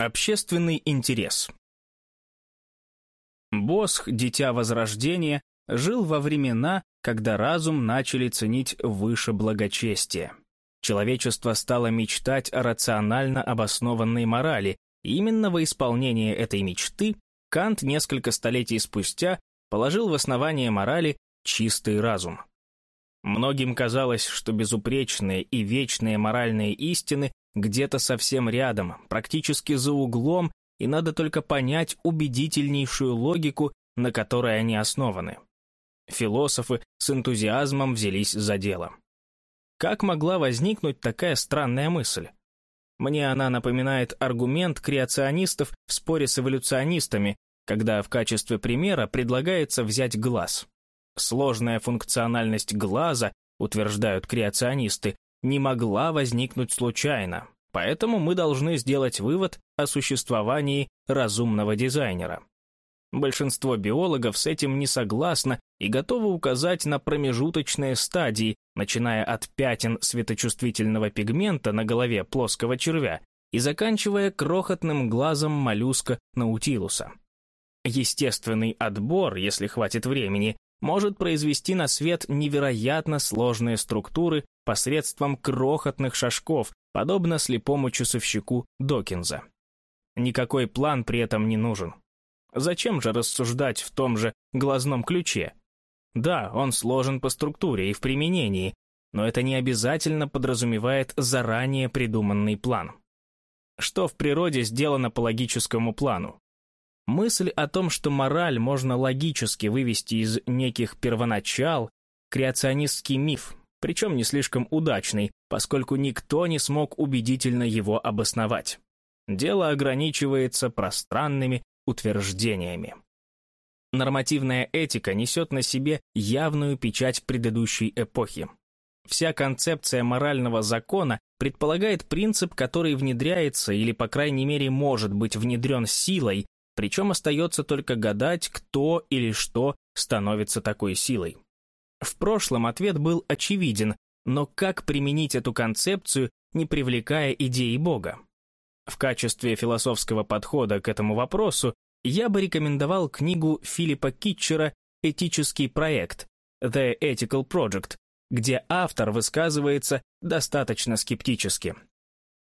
Общественный интерес Босх, дитя Возрождения, жил во времена, когда разум начали ценить выше благочестия. Человечество стало мечтать о рационально обоснованной морали, и именно во исполнение этой мечты Кант несколько столетий спустя положил в основание морали чистый разум. Многим казалось, что безупречные и вечные моральные истины где-то совсем рядом, практически за углом, и надо только понять убедительнейшую логику, на которой они основаны. Философы с энтузиазмом взялись за дело. Как могла возникнуть такая странная мысль? Мне она напоминает аргумент креационистов в споре с эволюционистами, когда в качестве примера предлагается взять глаз. Сложная функциональность глаза, утверждают креационисты, не могла возникнуть случайно, поэтому мы должны сделать вывод о существовании разумного дизайнера. Большинство биологов с этим не согласно и готовы указать на промежуточные стадии, начиная от пятен светочувствительного пигмента на голове плоского червя и заканчивая крохотным глазом моллюска наутилуса. Естественный отбор, если хватит времени, может произвести на свет невероятно сложные структуры посредством крохотных шажков, подобно слепому часовщику Докинза. Никакой план при этом не нужен. Зачем же рассуждать в том же глазном ключе? Да, он сложен по структуре и в применении, но это не обязательно подразумевает заранее придуманный план. Что в природе сделано по логическому плану? Мысль о том, что мораль можно логически вывести из неких первоначал, креационистский миф, причем не слишком удачный, поскольку никто не смог убедительно его обосновать. Дело ограничивается пространными утверждениями. Нормативная этика несет на себе явную печать предыдущей эпохи. Вся концепция морального закона предполагает принцип, который внедряется или, по крайней мере, может быть внедрен силой, причем остается только гадать, кто или что становится такой силой. В прошлом ответ был очевиден, но как применить эту концепцию, не привлекая идеи Бога? В качестве философского подхода к этому вопросу я бы рекомендовал книгу Филиппа Китчера «Этический проект» The Ethical Project, где автор высказывается достаточно скептически.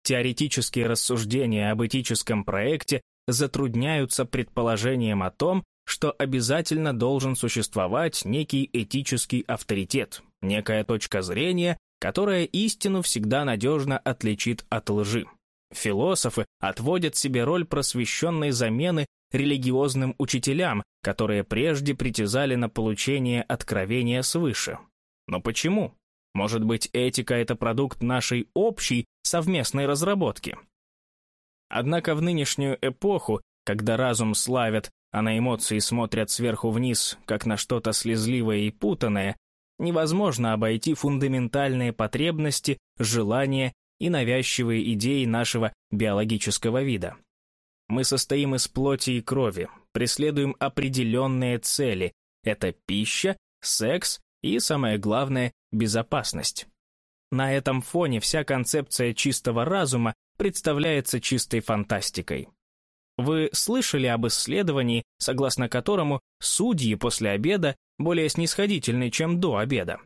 Теоретические рассуждения об этическом проекте затрудняются предположением о том, что обязательно должен существовать некий этический авторитет, некая точка зрения, которая истину всегда надежно отличит от лжи. Философы отводят себе роль просвещенной замены религиозным учителям, которые прежде притязали на получение откровения свыше. Но почему? Может быть, этика – это продукт нашей общей совместной разработки? Однако в нынешнюю эпоху, когда разум славят, а на эмоции смотрят сверху вниз, как на что-то слезливое и путанное, невозможно обойти фундаментальные потребности, желания и навязчивые идеи нашего биологического вида. Мы состоим из плоти и крови, преследуем определенные цели. Это пища, секс и, самое главное, безопасность. На этом фоне вся концепция чистого разума представляется чистой фантастикой. Вы слышали об исследовании, согласно которому судьи после обеда более снисходительны, чем до обеда?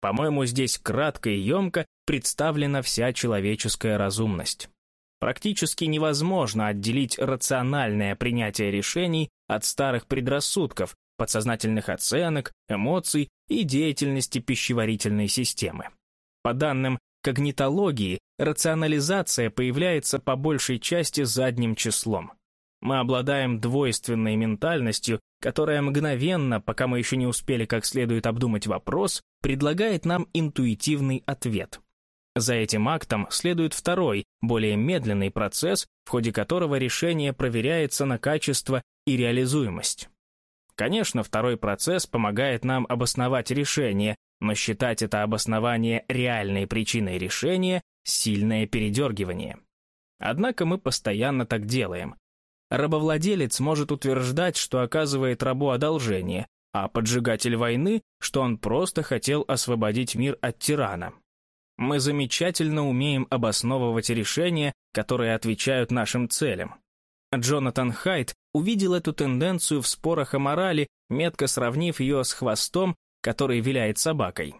По-моему, здесь кратко и емко представлена вся человеческая разумность. Практически невозможно отделить рациональное принятие решений от старых предрассудков, подсознательных оценок, эмоций и деятельности пищеварительной системы. По данным когнитологии, рационализация появляется по большей части задним числом. Мы обладаем двойственной ментальностью, которая мгновенно, пока мы еще не успели как следует обдумать вопрос, предлагает нам интуитивный ответ. За этим актом следует второй, более медленный процесс, в ходе которого решение проверяется на качество и реализуемость. Конечно, второй процесс помогает нам обосновать решение, но считать это обоснование реальной причиной решения – сильное передергивание. Однако мы постоянно так делаем. Рабовладелец может утверждать, что оказывает рабу одолжение, а поджигатель войны, что он просто хотел освободить мир от тирана. Мы замечательно умеем обосновывать решения, которые отвечают нашим целям. Джонатан Хайт увидел эту тенденцию в спорах о морали, метко сравнив ее с хвостом, который виляет собакой.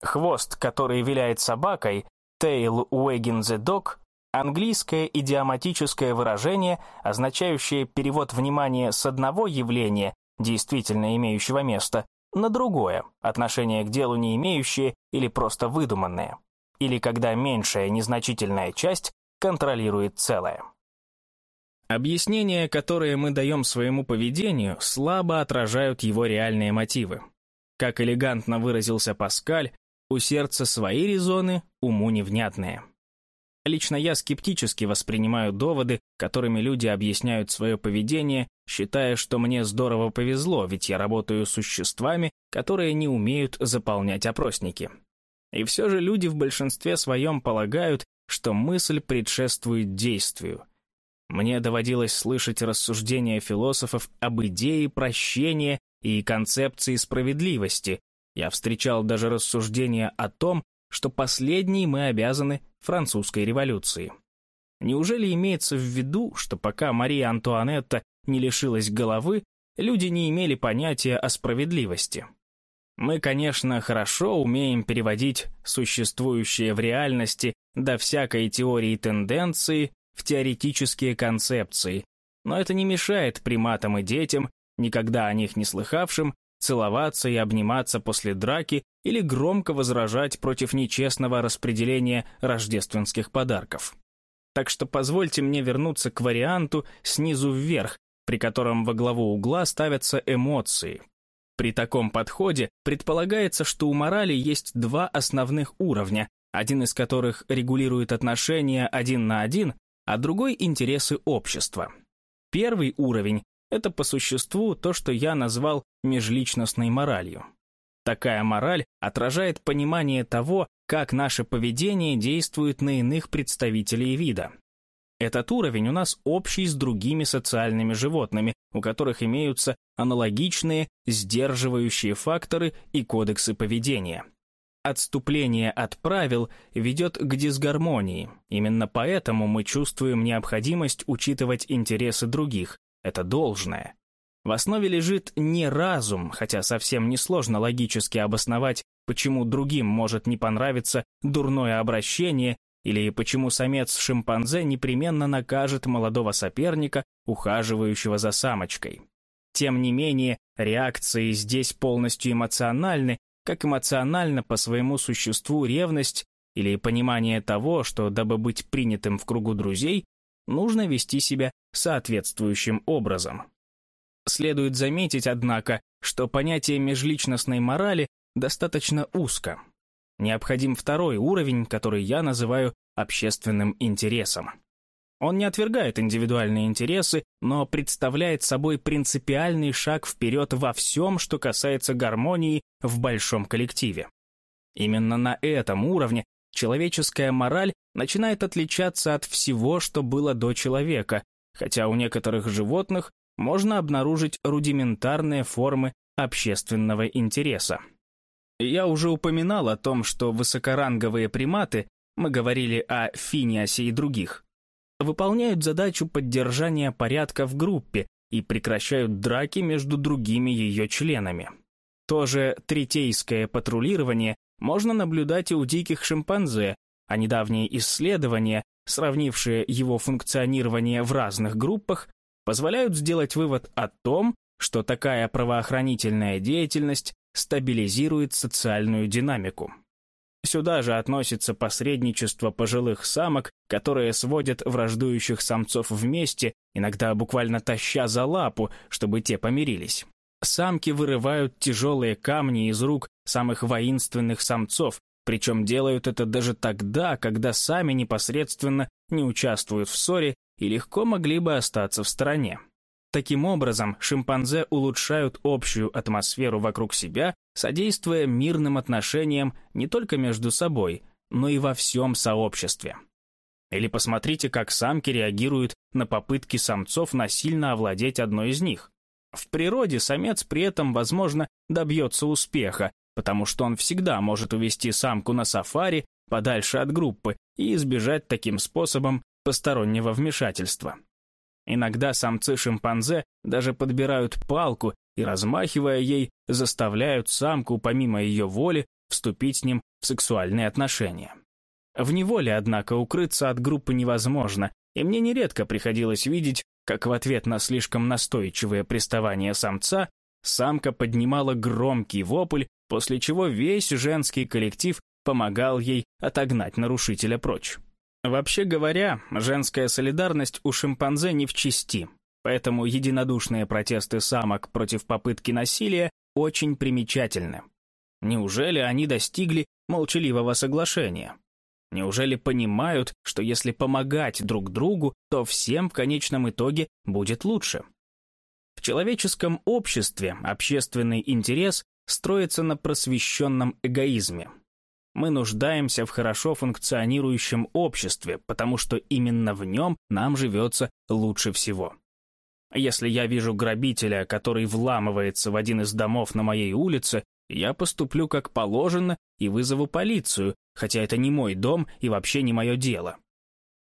Хвост, который виляет собакой, tail wagging the dog, английское идиоматическое выражение, означающее перевод внимания с одного явления, действительно имеющего место, на другое, отношение к делу не имеющее или просто выдуманное, или когда меньшая незначительная часть контролирует целое. Объяснения, которые мы даем своему поведению, слабо отражают его реальные мотивы. Как элегантно выразился Паскаль, у сердца свои резоны, уму невнятные. Лично я скептически воспринимаю доводы, которыми люди объясняют свое поведение, считая, что мне здорово повезло, ведь я работаю с существами, которые не умеют заполнять опросники. И все же люди в большинстве своем полагают, что мысль предшествует действию. Мне доводилось слышать рассуждения философов об идее прощения и концепции справедливости. Я встречал даже рассуждения о том, что последней мы обязаны французской революции. Неужели имеется в виду, что пока Мария Антуанетта не лишилась головы, люди не имели понятия о справедливости? Мы, конечно, хорошо умеем переводить существующее в реальности до всякой теории тенденции в теоретические концепции, но это не мешает приматам и детям, никогда о них не слыхавшим, целоваться и обниматься после драки или громко возражать против нечестного распределения рождественских подарков. Так что позвольте мне вернуться к варианту снизу вверх, при котором во главу угла ставятся эмоции. При таком подходе предполагается, что у морали есть два основных уровня, один из которых регулирует отношения один на один, а другой — интересы общества. Первый уровень это по существу то, что я назвал межличностной моралью. Такая мораль отражает понимание того, как наше поведение действует на иных представителей вида. Этот уровень у нас общий с другими социальными животными, у которых имеются аналогичные сдерживающие факторы и кодексы поведения. Отступление от правил ведет к дисгармонии. Именно поэтому мы чувствуем необходимость учитывать интересы других, это должное. В основе лежит не разум, хотя совсем несложно логически обосновать, почему другим может не понравиться дурное обращение или почему самец-шимпанзе непременно накажет молодого соперника, ухаживающего за самочкой. Тем не менее, реакции здесь полностью эмоциональны, как эмоционально по своему существу ревность или понимание того, что, дабы быть принятым в кругу друзей, нужно вести себя соответствующим образом. Следует заметить, однако, что понятие межличностной морали достаточно узко. Необходим второй уровень, который я называю общественным интересом. Он не отвергает индивидуальные интересы, но представляет собой принципиальный шаг вперед во всем, что касается гармонии в большом коллективе. Именно на этом уровне человеческая мораль начинает отличаться от всего, что было до человека, хотя у некоторых животных можно обнаружить рудиментарные формы общественного интереса. Я уже упоминал о том, что высокоранговые приматы, мы говорили о Финиасе и других, выполняют задачу поддержания порядка в группе и прекращают драки между другими ее членами. То же третейское патрулирование можно наблюдать и у диких шимпанзе, а недавние исследования, сравнившие его функционирование в разных группах, позволяют сделать вывод о том, что такая правоохранительная деятельность стабилизирует социальную динамику. Сюда же относится посредничество пожилых самок, которые сводят враждующих самцов вместе, иногда буквально таща за лапу, чтобы те помирились. Самки вырывают тяжелые камни из рук самых воинственных самцов, причем делают это даже тогда, когда сами непосредственно не участвуют в ссоре и легко могли бы остаться в стороне. Таким образом, шимпанзе улучшают общую атмосферу вокруг себя, содействуя мирным отношениям не только между собой, но и во всем сообществе. Или посмотрите, как самки реагируют на попытки самцов насильно овладеть одной из них. В природе самец при этом, возможно, добьется успеха, потому что он всегда может увести самку на сафари подальше от группы и избежать таким способом постороннего вмешательства. Иногда самцы-шимпанзе даже подбирают палку и, размахивая ей, заставляют самку, помимо ее воли, вступить с ним в сексуальные отношения. В неволе, однако, укрыться от группы невозможно, и мне нередко приходилось видеть, как в ответ на слишком настойчивое приставание самца, самка поднимала громкий вопль, после чего весь женский коллектив помогал ей отогнать нарушителя прочь. Вообще говоря, женская солидарность у шимпанзе не в чести, поэтому единодушные протесты самок против попытки насилия очень примечательны. Неужели они достигли молчаливого соглашения? Неужели понимают, что если помогать друг другу, то всем в конечном итоге будет лучше? В человеческом обществе общественный интерес строится на просвещенном эгоизме. Мы нуждаемся в хорошо функционирующем обществе, потому что именно в нем нам живется лучше всего. Если я вижу грабителя, который вламывается в один из домов на моей улице, я поступлю как положено и вызову полицию, хотя это не мой дом и вообще не мое дело.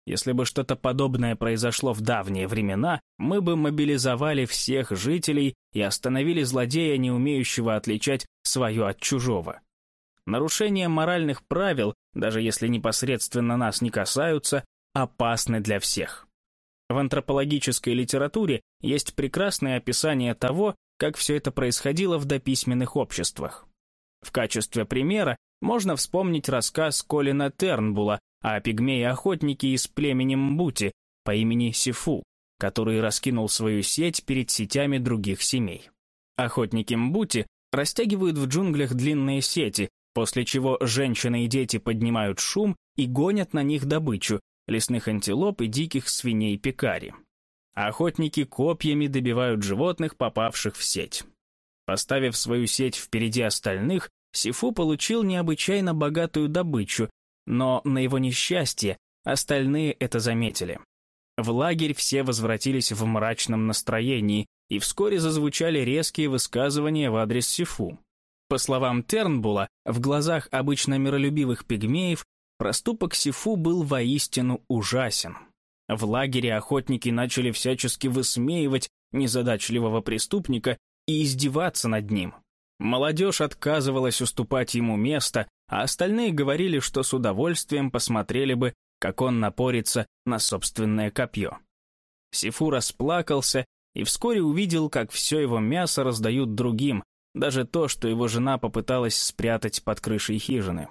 Если бы что-то подобное произошло в давние времена, мы бы мобилизовали всех жителей и остановили злодея, не умеющего отличать свое от чужого. Нарушения моральных правил, даже если непосредственно нас не касаются, опасны для всех. В антропологической литературе есть прекрасное описание того, как все это происходило в дописьменных обществах. В качестве примера можно вспомнить рассказ Колина Тернбула о пигмее-охотнике из племени Мбути по имени Сифу, который раскинул свою сеть перед сетями других семей. Охотники Мбути растягивают в джунглях длинные сети, после чего женщины и дети поднимают шум и гонят на них добычу, лесных антилоп и диких свиней пекари. Охотники копьями добивают животных, попавших в сеть. Поставив свою сеть впереди остальных, Сифу получил необычайно богатую добычу, но на его несчастье остальные это заметили. В лагерь все возвратились в мрачном настроении, и вскоре зазвучали резкие высказывания в адрес Сифу. По словам Тернбула, в глазах обычно миролюбивых пигмеев проступок Сифу был воистину ужасен. В лагере охотники начали всячески высмеивать незадачливого преступника и издеваться над ним. Молодежь отказывалась уступать ему место, а остальные говорили, что с удовольствием посмотрели бы, как он напорится на собственное копье. Сифу расплакался и вскоре увидел, как все его мясо раздают другим, даже то, что его жена попыталась спрятать под крышей хижины.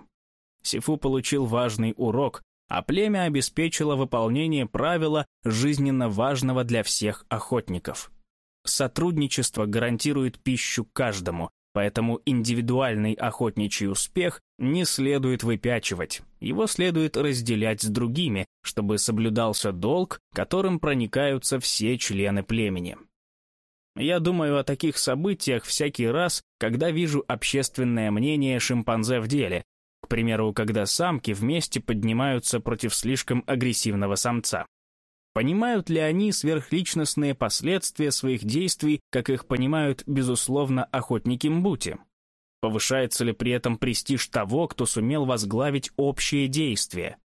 Сифу получил важный урок, а племя обеспечило выполнение правила, жизненно важного для всех охотников. Сотрудничество гарантирует пищу каждому, поэтому индивидуальный охотничий успех не следует выпячивать. Его следует разделять с другими, чтобы соблюдался долг, которым проникаются все члены племени. Я думаю о таких событиях всякий раз, когда вижу общественное мнение шимпанзе в деле, примеру, когда самки вместе поднимаются против слишком агрессивного самца. Понимают ли они сверхличностные последствия своих действий, как их понимают, безусловно, охотники Мбути? Повышается ли при этом престиж того, кто сумел возглавить общее действие?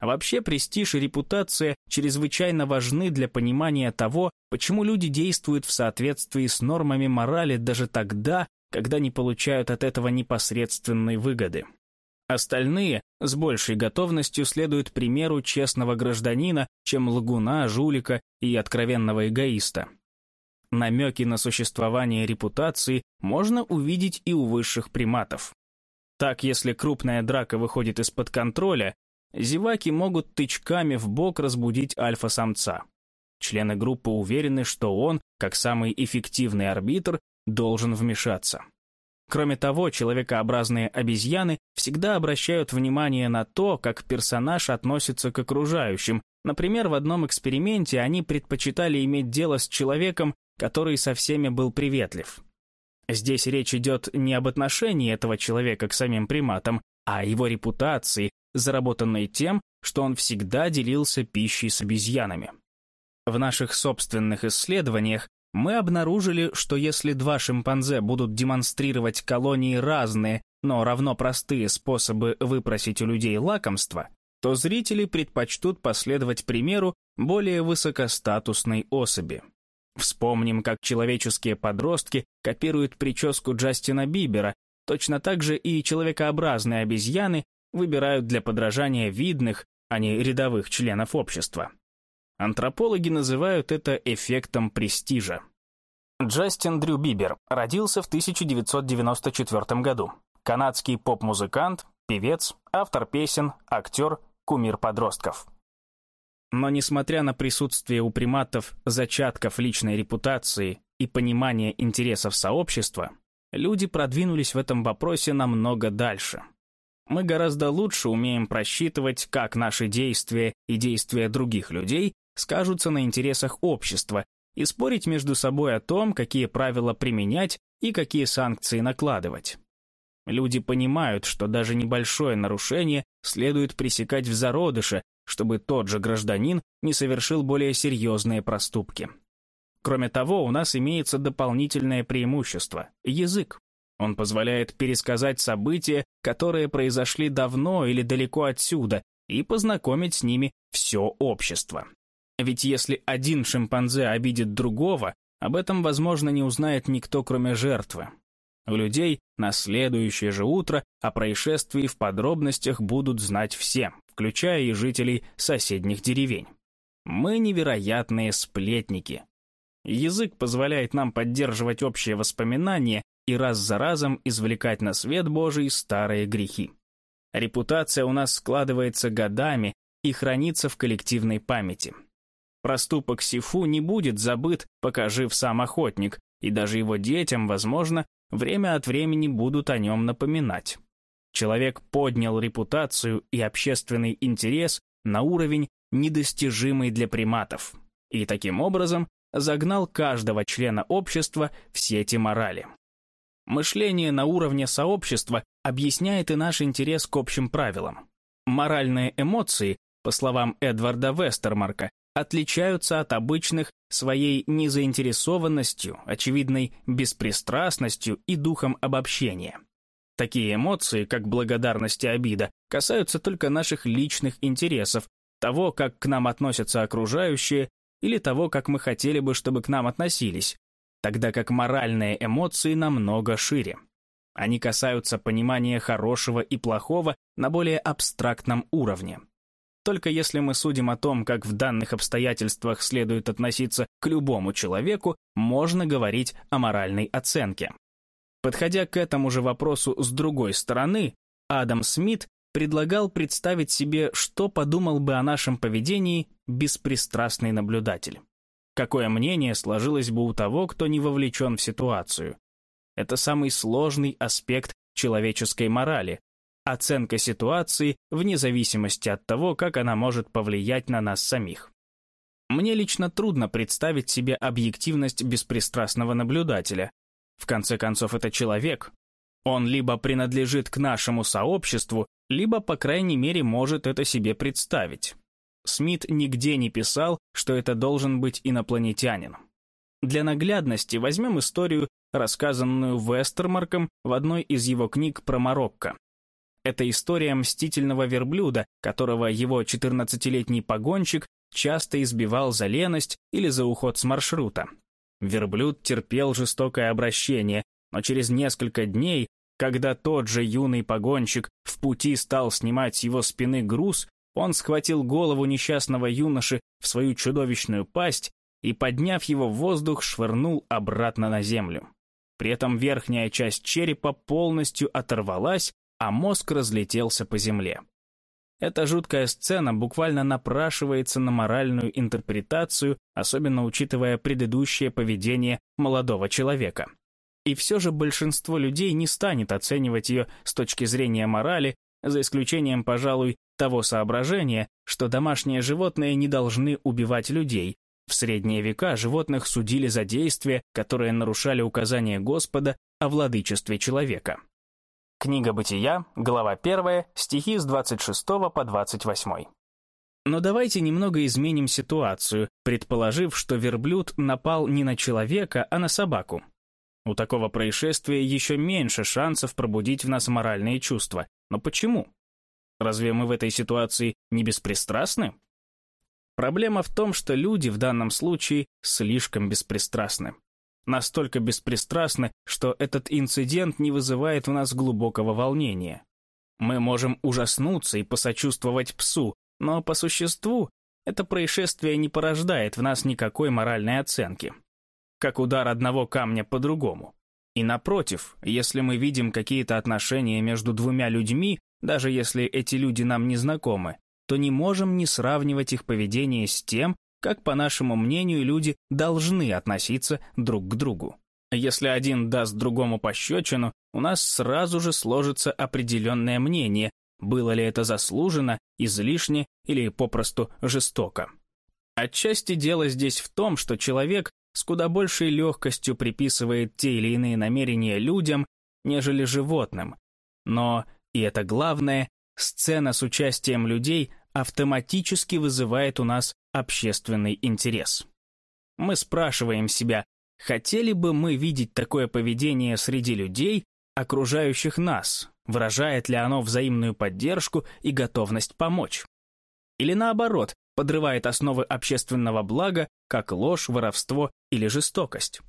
А вообще престиж и репутация чрезвычайно важны для понимания того, почему люди действуют в соответствии с нормами морали даже тогда, когда не получают от этого непосредственной выгоды. Остальные с большей готовностью следуют примеру честного гражданина, чем лагуна, жулика и откровенного эгоиста. Намеки на существование репутации можно увидеть и у высших приматов. Так, если крупная драка выходит из-под контроля, зеваки могут тычками в бок разбудить альфа-самца. Члены группы уверены, что он, как самый эффективный арбитр, должен вмешаться. Кроме того, человекообразные обезьяны всегда обращают внимание на то, как персонаж относится к окружающим. Например, в одном эксперименте они предпочитали иметь дело с человеком, который со всеми был приветлив. Здесь речь идет не об отношении этого человека к самим приматам, а о его репутации, заработанной тем, что он всегда делился пищей с обезьянами. В наших собственных исследованиях мы обнаружили, что если два шимпанзе будут демонстрировать колонии разные, но равно простые способы выпросить у людей лакомства, то зрители предпочтут последовать примеру более высокостатусной особи. Вспомним, как человеческие подростки копируют прическу Джастина Бибера, точно так же и человекообразные обезьяны выбирают для подражания видных, а не рядовых членов общества. Антропологи называют это эффектом престижа. Джастин Дрю Бибер родился в 1994 году. Канадский поп-музыкант, певец, автор песен, актер, кумир подростков. Но несмотря на присутствие у приматов зачатков личной репутации и понимания интересов сообщества, люди продвинулись в этом вопросе намного дальше. Мы гораздо лучше умеем просчитывать, как наши действия и действия других людей скажутся на интересах общества и спорить между собой о том, какие правила применять и какие санкции накладывать. Люди понимают, что даже небольшое нарушение следует пресекать в зародыше, чтобы тот же гражданин не совершил более серьезные проступки. Кроме того, у нас имеется дополнительное преимущество – язык. Он позволяет пересказать события, которые произошли давно или далеко отсюда, и познакомить с ними все общество. Ведь если один шимпанзе обидит другого, об этом, возможно, не узнает никто, кроме жертвы. У людей на следующее же утро о происшествии в подробностях будут знать все, включая и жителей соседних деревень. Мы невероятные сплетники. Язык позволяет нам поддерживать общие воспоминания и раз за разом извлекать на свет Божий старые грехи. Репутация у нас складывается годами и хранится в коллективной памяти. Проступок Сифу не будет забыт, пока жив сам охотник, и даже его детям, возможно, время от времени будут о нем напоминать. Человек поднял репутацию и общественный интерес на уровень, недостижимый для приматов, и таким образом загнал каждого члена общества в сети морали. Мышление на уровне сообщества объясняет и наш интерес к общим правилам. Моральные эмоции, по словам Эдварда Вестермарка, отличаются от обычных своей незаинтересованностью, очевидной беспристрастностью и духом обобщения. Такие эмоции, как благодарность и обида, касаются только наших личных интересов, того, как к нам относятся окружающие, или того, как мы хотели бы, чтобы к нам относились, тогда как моральные эмоции намного шире. Они касаются понимания хорошего и плохого на более абстрактном уровне. Только если мы судим о том, как в данных обстоятельствах следует относиться к любому человеку, можно говорить о моральной оценке. Подходя к этому же вопросу с другой стороны, Адам Смит предлагал представить себе, что подумал бы о нашем поведении беспристрастный наблюдатель. Какое мнение сложилось бы у того, кто не вовлечен в ситуацию? Это самый сложный аспект человеческой морали, оценка ситуации вне зависимости от того, как она может повлиять на нас самих. Мне лично трудно представить себе объективность беспристрастного наблюдателя, в конце концов, это человек. Он либо принадлежит к нашему сообществу, либо, по крайней мере, может это себе представить. Смит нигде не писал, что это должен быть инопланетянин. Для наглядности возьмем историю, рассказанную Вестермарком в одной из его книг про Марокко. Это история мстительного верблюда, которого его 14-летний погонщик часто избивал за леность или за уход с маршрута. Верблюд терпел жестокое обращение, но через несколько дней, когда тот же юный погонщик в пути стал снимать с его спины груз, он схватил голову несчастного юноши в свою чудовищную пасть и, подняв его в воздух, швырнул обратно на землю. При этом верхняя часть черепа полностью оторвалась, а мозг разлетелся по земле. Эта жуткая сцена буквально напрашивается на моральную интерпретацию, особенно учитывая предыдущее поведение молодого человека. И все же большинство людей не станет оценивать ее с точки зрения морали, за исключением, пожалуй, того соображения, что домашние животные не должны убивать людей. В средние века животных судили за действия, которые нарушали указания Господа о владычестве человека. Книга Бытия, глава 1, стихи с 26 по 28. Но давайте немного изменим ситуацию, предположив, что верблюд напал не на человека, а на собаку. У такого происшествия еще меньше шансов пробудить в нас моральные чувства. Но почему? Разве мы в этой ситуации не беспристрастны? Проблема в том, что люди в данном случае слишком беспристрастны. Настолько беспристрастны, что этот инцидент не вызывает в нас глубокого волнения. Мы можем ужаснуться и посочувствовать псу, но по существу это происшествие не порождает в нас никакой моральной оценки. Как удар одного камня по-другому. И напротив, если мы видим какие-то отношения между двумя людьми, даже если эти люди нам не знакомы, то не можем не сравнивать их поведение с тем, как, по нашему мнению, люди должны относиться друг к другу. Если один даст другому пощечину, у нас сразу же сложится определенное мнение, было ли это заслуженно, излишне или попросту жестоко. Отчасти дело здесь в том, что человек с куда большей легкостью приписывает те или иные намерения людям, нежели животным. Но, и это главное, сцена с участием людей автоматически вызывает у нас общественный интерес. Мы спрашиваем себя, хотели бы мы видеть такое поведение среди людей, окружающих нас, выражает ли оно взаимную поддержку и готовность помочь. Или наоборот, подрывает основы общественного блага, как ложь, воровство или жестокость.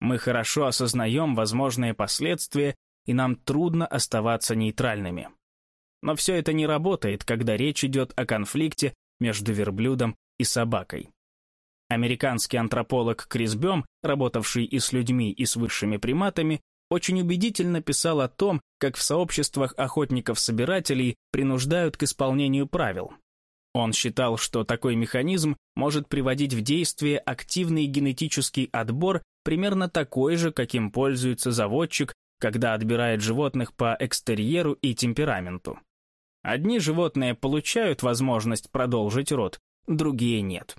Мы хорошо осознаем возможные последствия, и нам трудно оставаться нейтральными. Но все это не работает, когда речь идет о конфликте между верблюдом и собакой. Американский антрополог Крис Бем, работавший и с людьми, и с высшими приматами, очень убедительно писал о том, как в сообществах охотников-собирателей принуждают к исполнению правил. Он считал, что такой механизм может приводить в действие активный генетический отбор примерно такой же, каким пользуется заводчик, когда отбирает животных по экстерьеру и темпераменту. Одни животные получают возможность продолжить род, другие нет.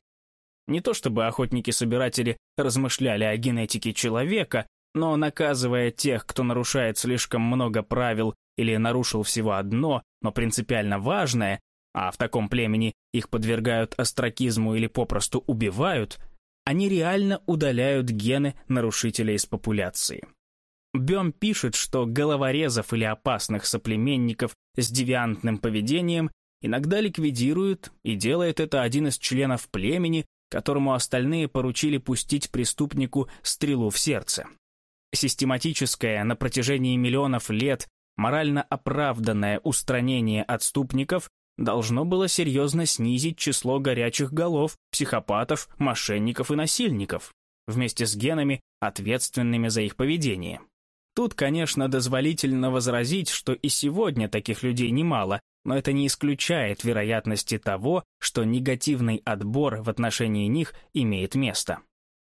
Не то чтобы охотники-собиратели размышляли о генетике человека, но наказывая тех, кто нарушает слишком много правил или нарушил всего одно, но принципиально важное, а в таком племени их подвергают остракизму или попросту убивают, они реально удаляют гены нарушителей из популяции. Бем пишет, что головорезов или опасных соплеменников с девиантным поведением иногда ликвидируют, и делает это один из членов племени, которому остальные поручили пустить преступнику стрелу в сердце. Систематическое на протяжении миллионов лет морально оправданное устранение отступников должно было серьезно снизить число горячих голов, психопатов, мошенников и насильников, вместе с генами, ответственными за их поведение. Тут, конечно, дозволительно возразить, что и сегодня таких людей немало, но это не исключает вероятности того, что негативный отбор в отношении них имеет место.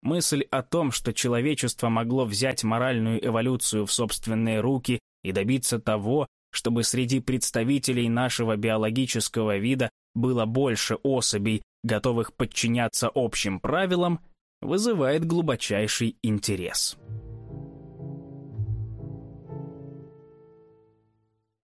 Мысль о том, что человечество могло взять моральную эволюцию в собственные руки и добиться того, чтобы среди представителей нашего биологического вида было больше особей, готовых подчиняться общим правилам, вызывает глубочайший интерес.